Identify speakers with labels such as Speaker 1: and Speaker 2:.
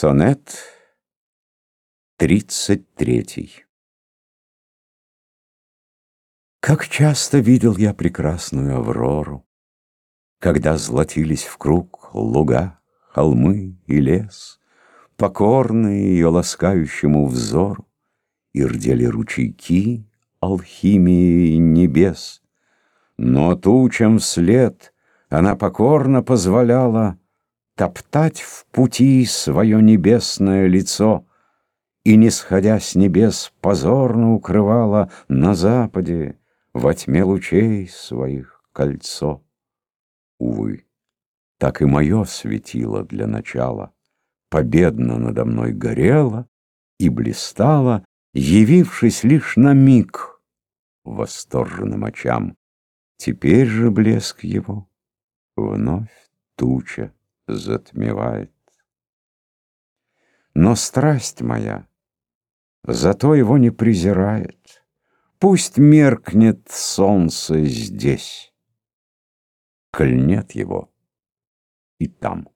Speaker 1: Сонет тридцать третий Как часто видел я прекрасную Аврору, Когда золотились в круг луга, холмы и лес, Покорные ее ласкающему взору, И рдели ручейки алхимии небес. Но тучам вслед она покорно позволяла Топтать в пути свое небесное лицо И, не сходя с небес, позорно укрывала На западе во тьме лучей своих кольцо. Увы, так и мое светило для начала Победно надо мной горело и блистало, Явившись лишь на миг восторженным очам. Теперь же блеск его вновь туча затмевает. Но страсть моя зато его не презирает. Пусть меркнет солнце здесь, коль нет его и там.